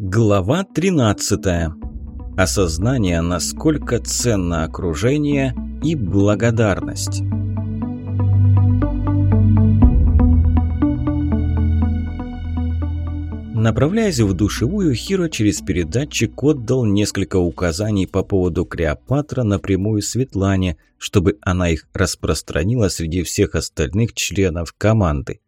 Глава 13. Осознание, насколько ценно окружение и благодарность. Направляясь в душевую, Хиро через передатчик отдал несколько указаний по поводу Клеопатра напрямую Светлане, чтобы она их распространила среди всех остальных членов команды.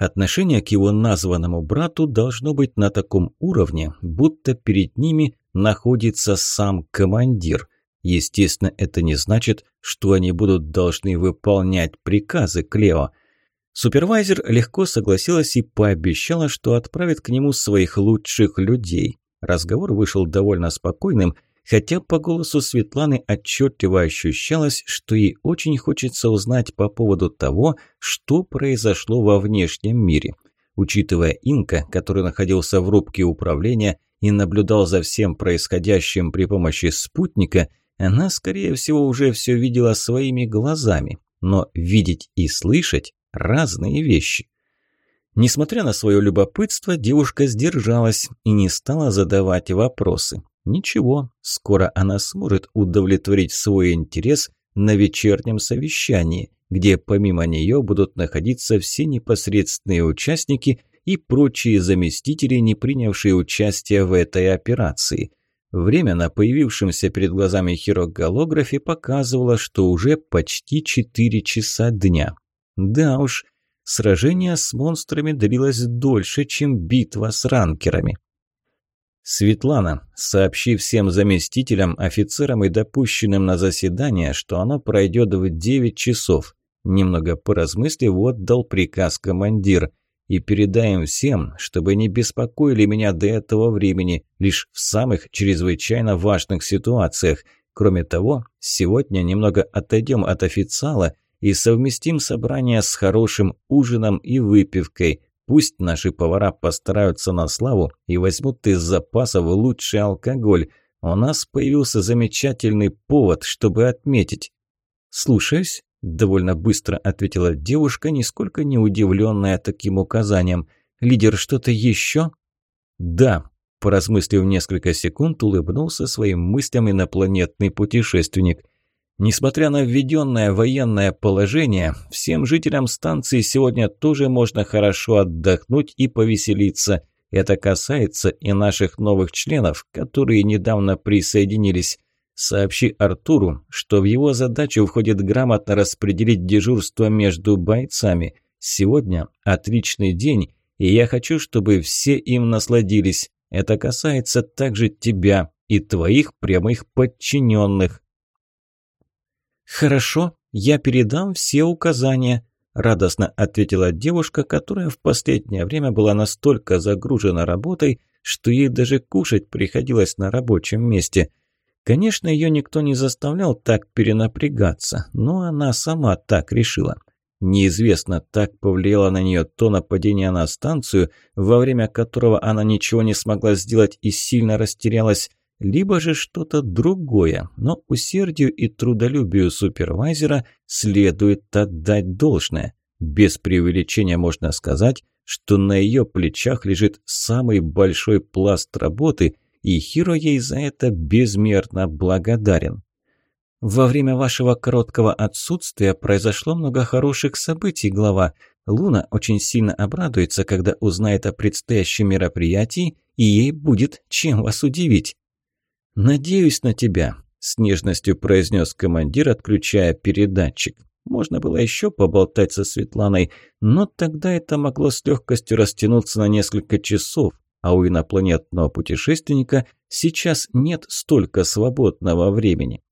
Отношение к его названному брату должно быть на таком уровне, будто перед ними находится сам командир. Естественно, это не значит, что они будут должны выполнять приказы Клео. Супервайзер легко согласилась и пообещала, что отправит к нему своих лучших людей. Разговор вышел довольно спокойным – хотя по голосу Светланы отчетливо ощущалось, что ей очень хочется узнать по поводу того, что произошло во внешнем мире. Учитывая Инка, который находился в рубке управления и наблюдал за всем происходящим при помощи спутника, она, скорее всего, уже все видела своими глазами. Но видеть и слышать – разные вещи. Несмотря на свое любопытство, девушка сдержалась и не стала задавать вопросы. Ничего, скоро она сможет удовлетворить свой интерес на вечернем совещании, где помимо нее будут находиться все непосредственные участники и прочие заместители, не принявшие участие в этой операции. Время на появившемся перед глазами хироголографе показывало, что уже почти 4 часа дня. Да уж, сражение с монстрами длилось дольше, чем битва с ранкерами. «Светлана, сообщи всем заместителям, офицерам и допущенным на заседание, что оно пройдет в 9 часов». Немного поразмыслив, отдал приказ командир. «И передаем всем, чтобы не беспокоили меня до этого времени, лишь в самых чрезвычайно важных ситуациях. Кроме того, сегодня немного отойдем от официала и совместим собрание с хорошим ужином и выпивкой. Пусть наши повара постараются на славу и возьмут из запасов лучший алкоголь. У нас появился замечательный повод, чтобы отметить. «Слушаюсь», – довольно быстро ответила девушка, нисколько не удивленная таким указанием. «Лидер, что-то еще?» «Да», – поразмыслив несколько секунд, улыбнулся своим мыслям инопланетный путешественник. Несмотря на введенное военное положение, всем жителям станции сегодня тоже можно хорошо отдохнуть и повеселиться. Это касается и наших новых членов, которые недавно присоединились. Сообщи Артуру, что в его задачу входит грамотно распределить дежурство между бойцами. Сегодня отличный день, и я хочу, чтобы все им насладились. Это касается также тебя и твоих прямых подчиненных. «Хорошо, я передам все указания», – радостно ответила девушка, которая в последнее время была настолько загружена работой, что ей даже кушать приходилось на рабочем месте. Конечно, ее никто не заставлял так перенапрягаться, но она сама так решила. Неизвестно, так повлияло на нее то нападение на станцию, во время которого она ничего не смогла сделать и сильно растерялась, либо же что-то другое, но усердию и трудолюбию супервайзера следует отдать должное. Без преувеличения можно сказать, что на ее плечах лежит самый большой пласт работы, и Хиро ей за это безмерно благодарен. «Во время вашего короткого отсутствия произошло много хороших событий, глава. Луна очень сильно обрадуется, когда узнает о предстоящем мероприятии, и ей будет чем вас удивить». «Надеюсь на тебя», – с нежностью произнес командир, отключая передатчик. Можно было еще поболтать со Светланой, но тогда это могло с легкостью растянуться на несколько часов, а у инопланетного путешественника сейчас нет столько свободного времени.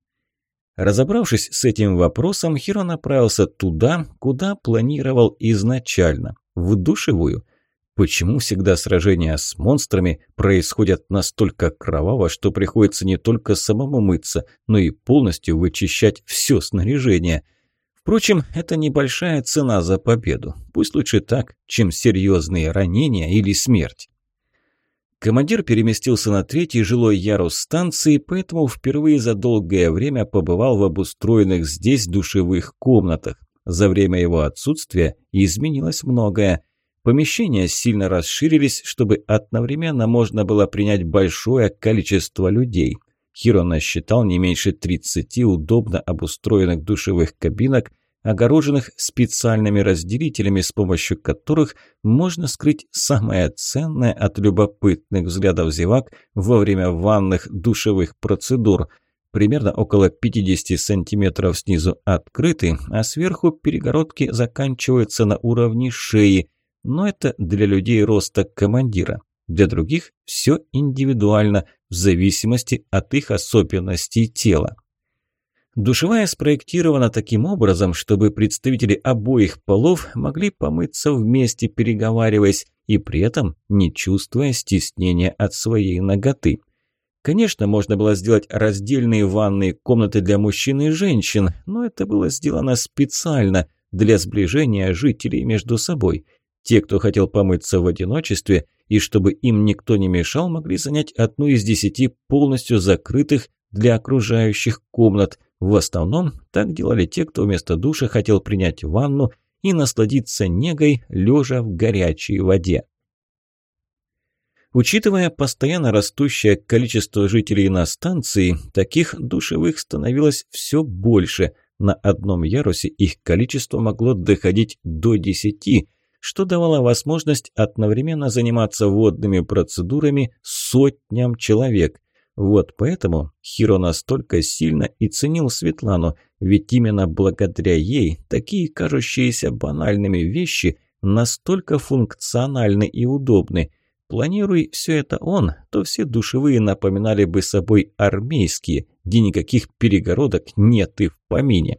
Разобравшись с этим вопросом, Хиро направился туда, куда планировал изначально – в душевую. Почему всегда сражения с монстрами происходят настолько кроваво, что приходится не только самому мыться, но и полностью вычищать все снаряжение? Впрочем, это небольшая цена за победу. Пусть лучше так, чем серьезные ранения или смерть. Командир переместился на третий жилой ярус станции, поэтому впервые за долгое время побывал в обустроенных здесь душевых комнатах. За время его отсутствия изменилось многое. Помещения сильно расширились, чтобы одновременно можно было принять большое количество людей. Хиро насчитал не меньше 30 удобно обустроенных душевых кабинок, огороженных специальными разделителями, с помощью которых можно скрыть самое ценное от любопытных взглядов зевак во время ванных душевых процедур. Примерно около 50 сантиметров снизу открыты, а сверху перегородки заканчиваются на уровне шеи, но это для людей роста командира. Для других все индивидуально, в зависимости от их особенностей тела. Душевая спроектирована таким образом, чтобы представители обоих полов могли помыться вместе, переговариваясь, и при этом не чувствуя стеснения от своей ноготы. Конечно, можно было сделать раздельные ванные комнаты для мужчин и женщин, но это было сделано специально для сближения жителей между собой – те, кто хотел помыться в одиночестве, и чтобы им никто не мешал, могли занять одну из десяти полностью закрытых для окружающих комнат. В основном так делали те, кто вместо душа хотел принять ванну и насладиться негой, лежа в горячей воде. Учитывая постоянно растущее количество жителей на станции, таких душевых становилось все больше. На одном ярусе их количество могло доходить до десяти – что давало возможность одновременно заниматься водными процедурами сотням человек. Вот поэтому Хиро настолько сильно и ценил Светлану, ведь именно благодаря ей такие кажущиеся банальными вещи настолько функциональны и удобны. Планируй все это он, то все душевые напоминали бы собой армейские, где никаких перегородок нет и в помине.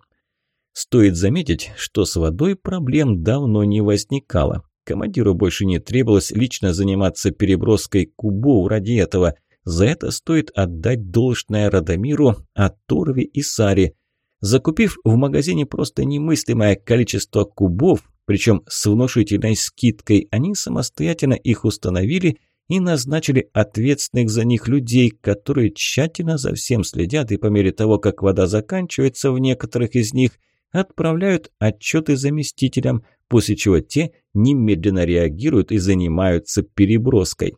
Стоит заметить, что с водой проблем давно не возникало. Командиру больше не требовалось лично заниматься переброской кубов ради этого. За это стоит отдать должное Радомиру, Аторве и Саре. Закупив в магазине просто немыслимое количество кубов, причем с внушительной скидкой, они самостоятельно их установили и назначили ответственных за них людей, которые тщательно за всем следят и по мере того, как вода заканчивается в некоторых из них – отправляют отчеты заместителям, после чего те немедленно реагируют и занимаются переброской.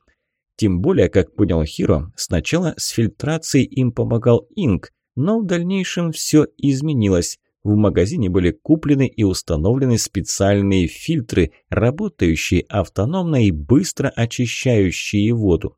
Тем более, как понял Хиро, сначала с фильтрацией им помогал Инк, но в дальнейшем все изменилось. В магазине были куплены и установлены специальные фильтры, работающие автономно и быстро очищающие воду.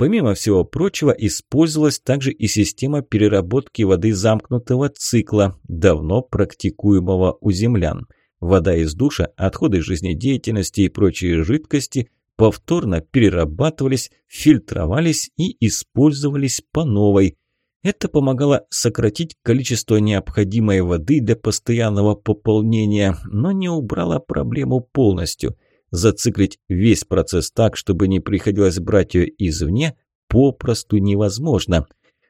Помимо всего прочего, использовалась также и система переработки воды замкнутого цикла, давно практикуемого у землян. Вода из душа, отходы жизнедеятельности и прочие жидкости повторно перерабатывались, фильтровались и использовались по новой. Это помогало сократить количество необходимой воды для постоянного пополнения, но не убрало проблему полностью – Зациклить весь процесс так, чтобы не приходилось брать ее извне, попросту невозможно.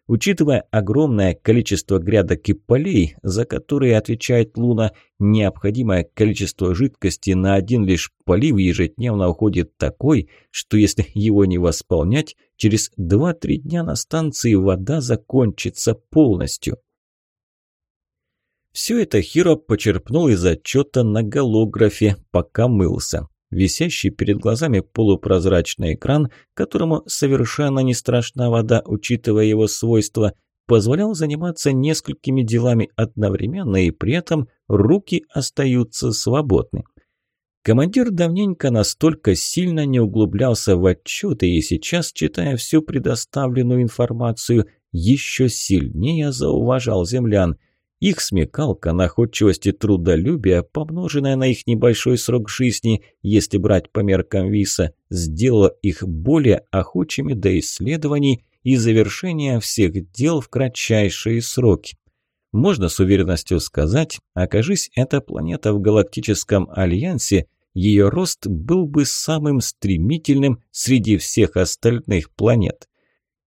Учитывая огромное количество грядок и полей, за которые отвечает Луна, необходимое количество жидкости на один лишь полив ежедневно уходит такой, что если его не восполнять, через 2-3 дня на станции вода закончится полностью. Все это Хиро почерпнул из отчета на голографе, пока мылся. Висящий перед глазами полупрозрачный экран, которому совершенно не страшна вода, учитывая его свойства, позволял заниматься несколькими делами одновременно и при этом руки остаются свободны. Командир давненько настолько сильно не углублялся в отчеты и сейчас, читая всю предоставленную информацию, еще сильнее зауважал землян – их смекалка, находчивость и трудолюбие, помноженное на их небольшой срок жизни, если брать по меркам Виса, сделало их более охочими до исследований и завершения всех дел в кратчайшие сроки. Можно с уверенностью сказать, окажись эта планета в галактическом альянсе, ее рост был бы самым стремительным среди всех остальных планет.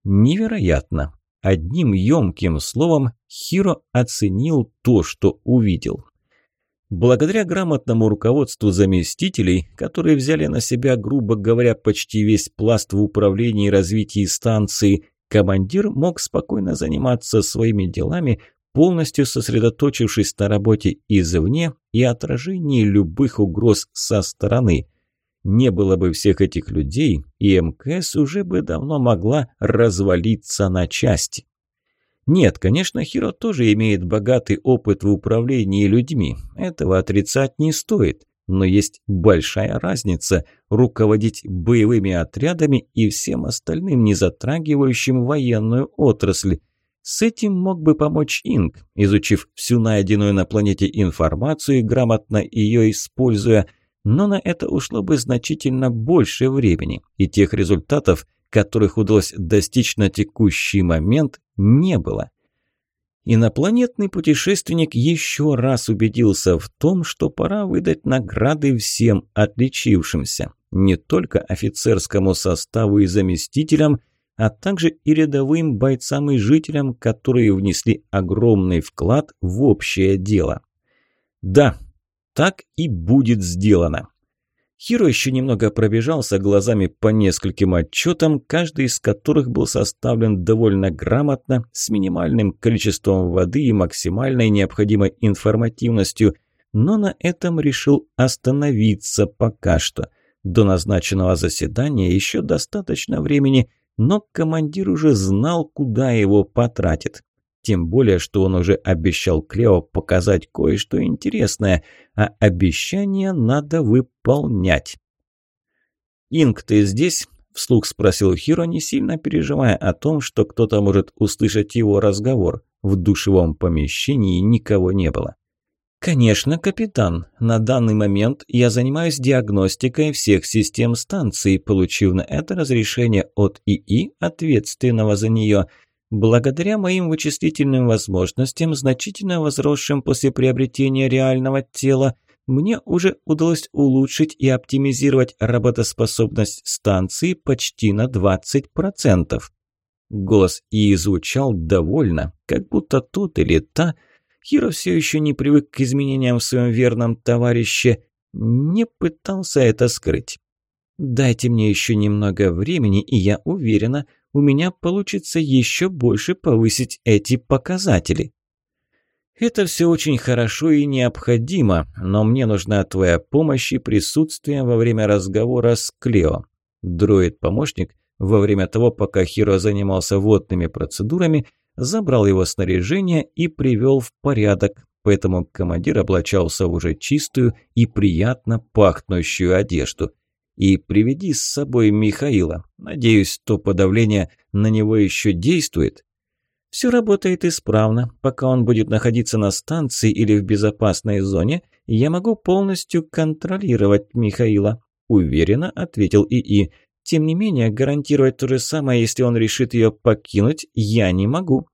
Невероятно, Одним емким словом Хиро оценил то, что увидел. Благодаря грамотному руководству заместителей, которые взяли на себя, грубо говоря, почти весь пласт в управлении и развитии станции, командир мог спокойно заниматься своими делами, полностью сосредоточившись на работе извне и отражении любых угроз со стороны. Не было бы всех этих людей, и МКС уже бы давно могла развалиться на части. Нет, конечно, Хиро тоже имеет богатый опыт в управлении людьми. Этого отрицать не стоит. Но есть большая разница – руководить боевыми отрядами и всем остальным, не затрагивающим военную отрасль. С этим мог бы помочь Инг, изучив всю найденную на планете информацию и грамотно ее используя, но на это ушло бы значительно больше времени, и тех результатов, которых удалось достичь на текущий момент, не было. Инопланетный путешественник еще раз убедился в том, что пора выдать награды всем отличившимся, не только офицерскому составу и заместителям, а также и рядовым бойцам и жителям, которые внесли огромный вклад в общее дело. Да, так и будет сделано. Хиро еще немного пробежался глазами по нескольким отчетам, каждый из которых был составлен довольно грамотно, с минимальным количеством воды и максимальной необходимой информативностью, но на этом решил остановиться пока что. До назначенного заседания еще достаточно времени, но командир уже знал, куда его потратит. Тем более, что он уже обещал Клео показать кое-что интересное, а обещание надо выполнять. «Инг, ты здесь?» – вслух спросил Хиро, не сильно переживая о том, что кто-то может услышать его разговор. В душевом помещении никого не было. «Конечно, капитан. На данный момент я занимаюсь диагностикой всех систем станции, получив на это разрешение от ИИ, ответственного за нее. Благодаря моим вычислительным возможностям, значительно возросшим после приобретения реального тела, мне уже удалось улучшить и оптимизировать работоспособность станции почти на 20%. Голос и звучал довольно, как будто тот или та, Хиро все еще не привык к изменениям в своем верном товарище, не пытался это скрыть. «Дайте мне еще немного времени, и я уверена, у меня получится еще больше повысить эти показатели. Это все очень хорошо и необходимо, но мне нужна твоя помощь и присутствие во время разговора с Клео. Дроид-помощник во время того, пока Хиро занимался водными процедурами, забрал его снаряжение и привел в порядок, поэтому командир облачался в уже чистую и приятно пахнущую одежду – и приведи с собой Михаила. Надеюсь, то подавление на него еще действует. Все работает исправно. Пока он будет находиться на станции или в безопасной зоне, я могу полностью контролировать Михаила», – уверенно ответил ИИ. «Тем не менее, гарантировать то же самое, если он решит ее покинуть, я не могу».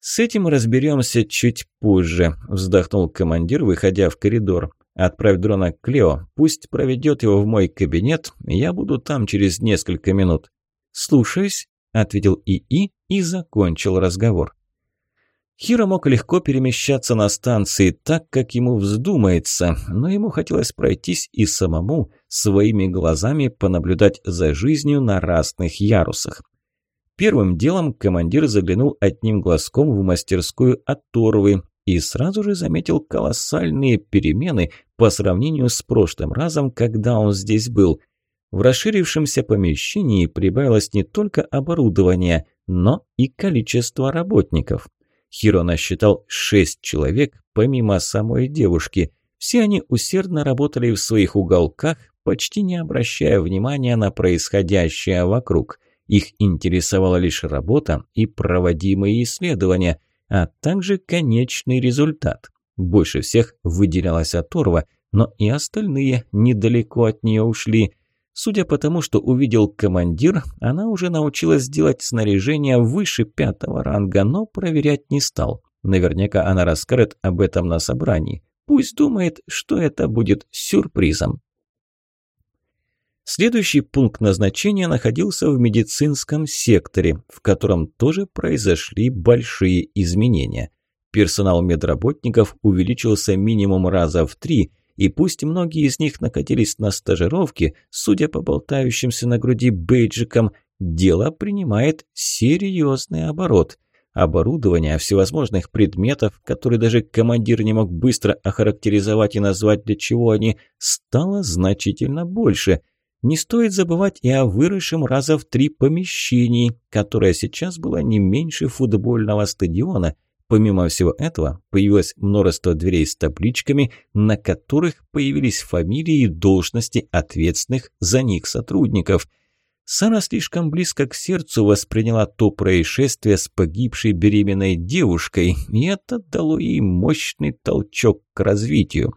«С этим разберемся чуть позже», – вздохнул командир, выходя в коридор. Отправь дрона к Клео, пусть проведет его в мой кабинет, я буду там через несколько минут». «Слушаюсь», – ответил ИИ и закончил разговор. Хиро мог легко перемещаться на станции так, как ему вздумается, но ему хотелось пройтись и самому своими глазами понаблюдать за жизнью на разных ярусах. Первым делом командир заглянул одним глазком в мастерскую Аторвы, и сразу же заметил колоссальные перемены по сравнению с прошлым разом, когда он здесь был. В расширившемся помещении прибавилось не только оборудование, но и количество работников. Хиро насчитал шесть человек, помимо самой девушки. Все они усердно работали в своих уголках, почти не обращая внимания на происходящее вокруг. Их интересовала лишь работа и проводимые исследования – а также конечный результат. Больше всех выделялась оторва, но и остальные недалеко от нее ушли. Судя по тому, что увидел командир, она уже научилась делать снаряжение выше пятого ранга, но проверять не стал. Наверняка она расскажет об этом на собрании. Пусть думает, что это будет сюрпризом. Следующий пункт назначения находился в медицинском секторе, в котором тоже произошли большие изменения. Персонал медработников увеличился минимум раза в три, и пусть многие из них находились на стажировке, судя по болтающимся на груди бейджикам, дело принимает серьезный оборот. оборудования, всевозможных предметов, которые даже командир не мог быстро охарактеризовать и назвать, для чего они, стало значительно больше. Не стоит забывать и о выросшем раза в три помещении, которое сейчас было не меньше футбольного стадиона. Помимо всего этого, появилось множество дверей с табличками, на которых появились фамилии и должности ответственных за них сотрудников – Сара слишком близко к сердцу восприняла то происшествие с погибшей беременной девушкой, и это дало ей мощный толчок к развитию.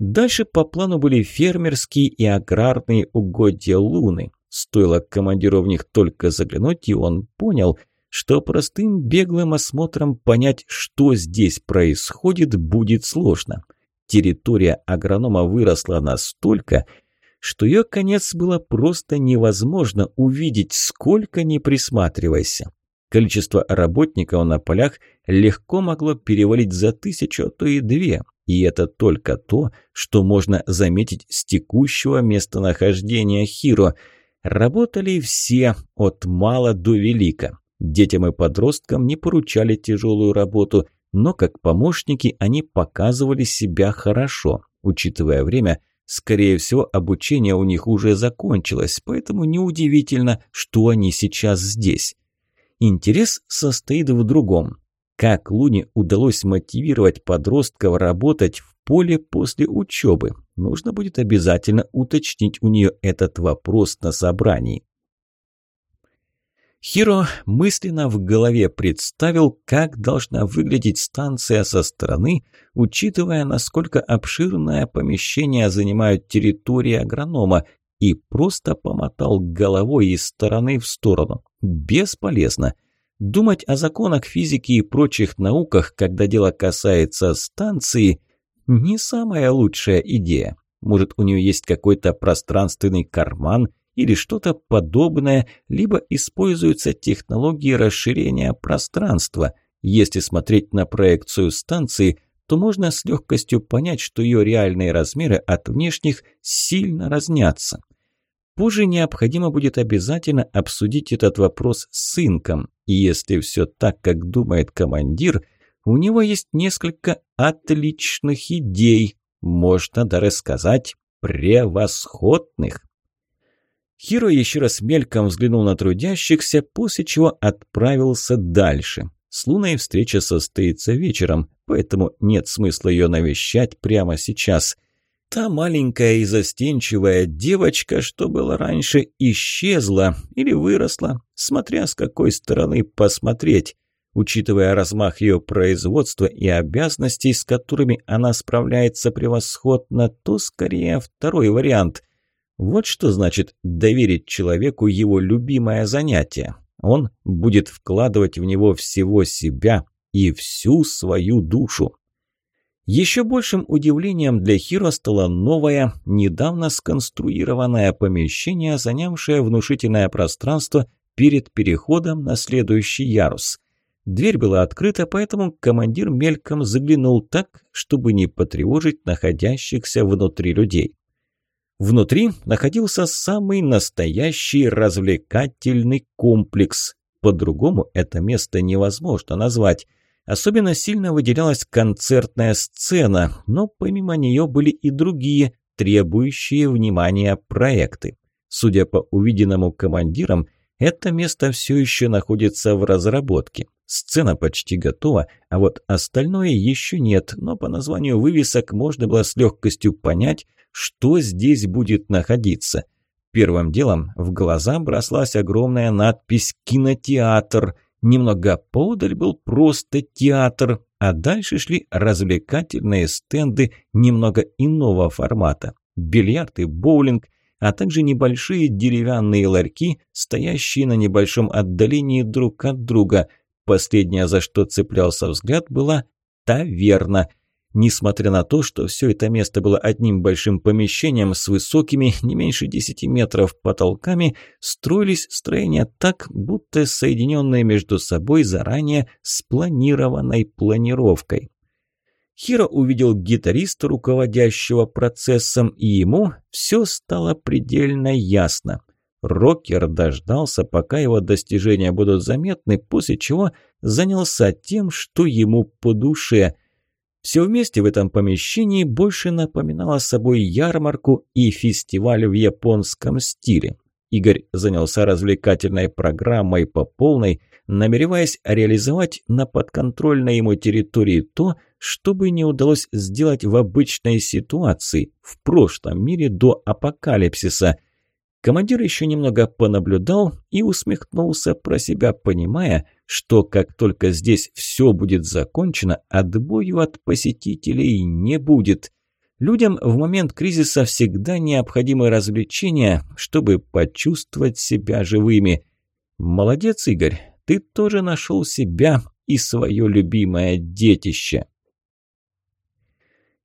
Дальше по плану были фермерские и аграрные угодья Луны. Стоило командиру в них только заглянуть, и он понял, что простым беглым осмотром понять, что здесь происходит, будет сложно. Территория агронома выросла настолько, что ее конец было просто невозможно увидеть, сколько ни присматривайся. Количество работников на полях легко могло перевалить за тысячу, а то и две. И это только то, что можно заметить с текущего местонахождения Хиро. Работали все, от мала до велика. Детям и подросткам не поручали тяжелую работу, но как помощники они показывали себя хорошо. Учитывая время, Скорее всего, обучение у них уже закончилось, поэтому неудивительно, что они сейчас здесь. Интерес состоит в другом. Как Луне удалось мотивировать подростков работать в поле после учебы? Нужно будет обязательно уточнить у нее этот вопрос на собрании. Хиро мысленно в голове представил, как должна выглядеть станция со стороны, учитывая, насколько обширное помещение занимают территории агронома, и просто помотал головой из стороны в сторону. Бесполезно. Думать о законах физики и прочих науках, когда дело касается станции, не самая лучшая идея. Может, у нее есть какой-то пространственный карман – или что-то подобное, либо используются технологии расширения пространства. Если смотреть на проекцию станции, то можно с легкостью понять, что ее реальные размеры от внешних сильно разнятся. Позже необходимо будет обязательно обсудить этот вопрос с сынком, и если все так, как думает командир, у него есть несколько отличных идей, можно даже сказать, превосходных. Хиро еще раз мельком взглянул на трудящихся, после чего отправился дальше. С Луной встреча состоится вечером, поэтому нет смысла ее навещать прямо сейчас. Та маленькая и застенчивая девочка, что была раньше, исчезла или выросла, смотря с какой стороны посмотреть. Учитывая размах ее производства и обязанностей, с которыми она справляется превосходно, то скорее второй вариант – вот что значит доверить человеку его любимое занятие. Он будет вкладывать в него всего себя и всю свою душу. Еще большим удивлением для Хиро стало новое, недавно сконструированное помещение, занявшее внушительное пространство перед переходом на следующий ярус. Дверь была открыта, поэтому командир мельком заглянул так, чтобы не потревожить находящихся внутри людей. Внутри находился самый настоящий развлекательный комплекс. По-другому это место невозможно назвать. Особенно сильно выделялась концертная сцена, но помимо нее были и другие, требующие внимания проекты. Судя по увиденному командирам, это место все еще находится в разработке. Сцена почти готова, а вот остальное еще нет, но по названию вывесок можно было с легкостью понять, что здесь будет находиться. Первым делом в глаза брослась огромная надпись «Кинотеатр». Немного поодаль был просто театр, а дальше шли развлекательные стенды немного иного формата. Бильярд и боулинг, а также небольшие деревянные ларьки, стоящие на небольшом отдалении друг от друга. Последнее, за что цеплялся взгляд, была таверна – Несмотря на то, что все это место было одним большим помещением с высокими, не меньше 10 метров потолками, строились строения так, будто соединенные между собой заранее спланированной планировкой. Хиро увидел гитариста, руководящего процессом, и ему все стало предельно ясно. Рокер дождался, пока его достижения будут заметны, после чего занялся тем, что ему по душе. Все вместе в этом помещении больше напоминало собой ярмарку и фестиваль в японском стиле. Игорь занялся развлекательной программой по полной, намереваясь реализовать на подконтрольной ему территории то, что бы не удалось сделать в обычной ситуации, в прошлом мире до апокалипсиса. Командир еще немного понаблюдал и усмехнулся про себя, понимая, что как только здесь все будет закончено, отбою от посетителей не будет. Людям в момент кризиса всегда необходимы развлечения, чтобы почувствовать себя живыми. Молодец, Игорь, ты тоже нашел себя и свое любимое детище.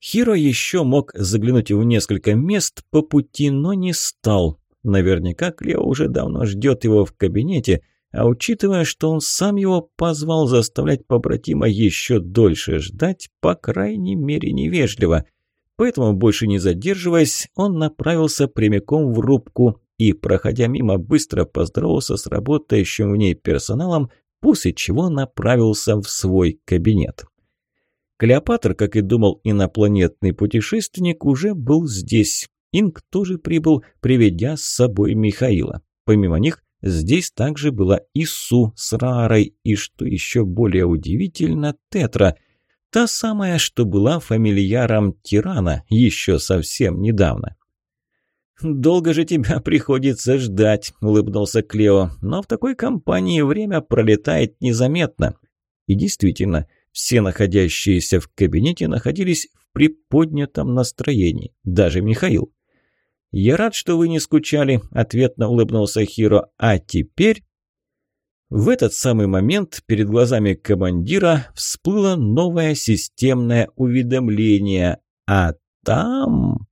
Хиро еще мог заглянуть в несколько мест по пути, но не стал. Наверняка Клео уже давно ждет его в кабинете, а учитывая, что он сам его позвал заставлять побратима еще дольше ждать, по крайней мере невежливо – Поэтому, больше не задерживаясь, он направился прямиком в рубку и, проходя мимо, быстро поздоровался с работающим в ней персоналом, после чего направился в свой кабинет. Клеопатр, как и думал инопланетный путешественник, уже был здесь. Инг тоже прибыл, приведя с собой Михаила. Помимо них, здесь также была Ису с Рарой и, что еще более удивительно, Тетра – Та самая, что была фамильяром тирана еще совсем недавно. «Долго же тебя приходится ждать», – улыбнулся Клео. «Но в такой компании время пролетает незаметно». И действительно, все находящиеся в кабинете находились в приподнятом настроении, даже Михаил. «Я рад, что вы не скучали», – ответно улыбнулся Хиро. «А теперь в этот самый момент перед глазами командира всплыло новое системное уведомление, а там...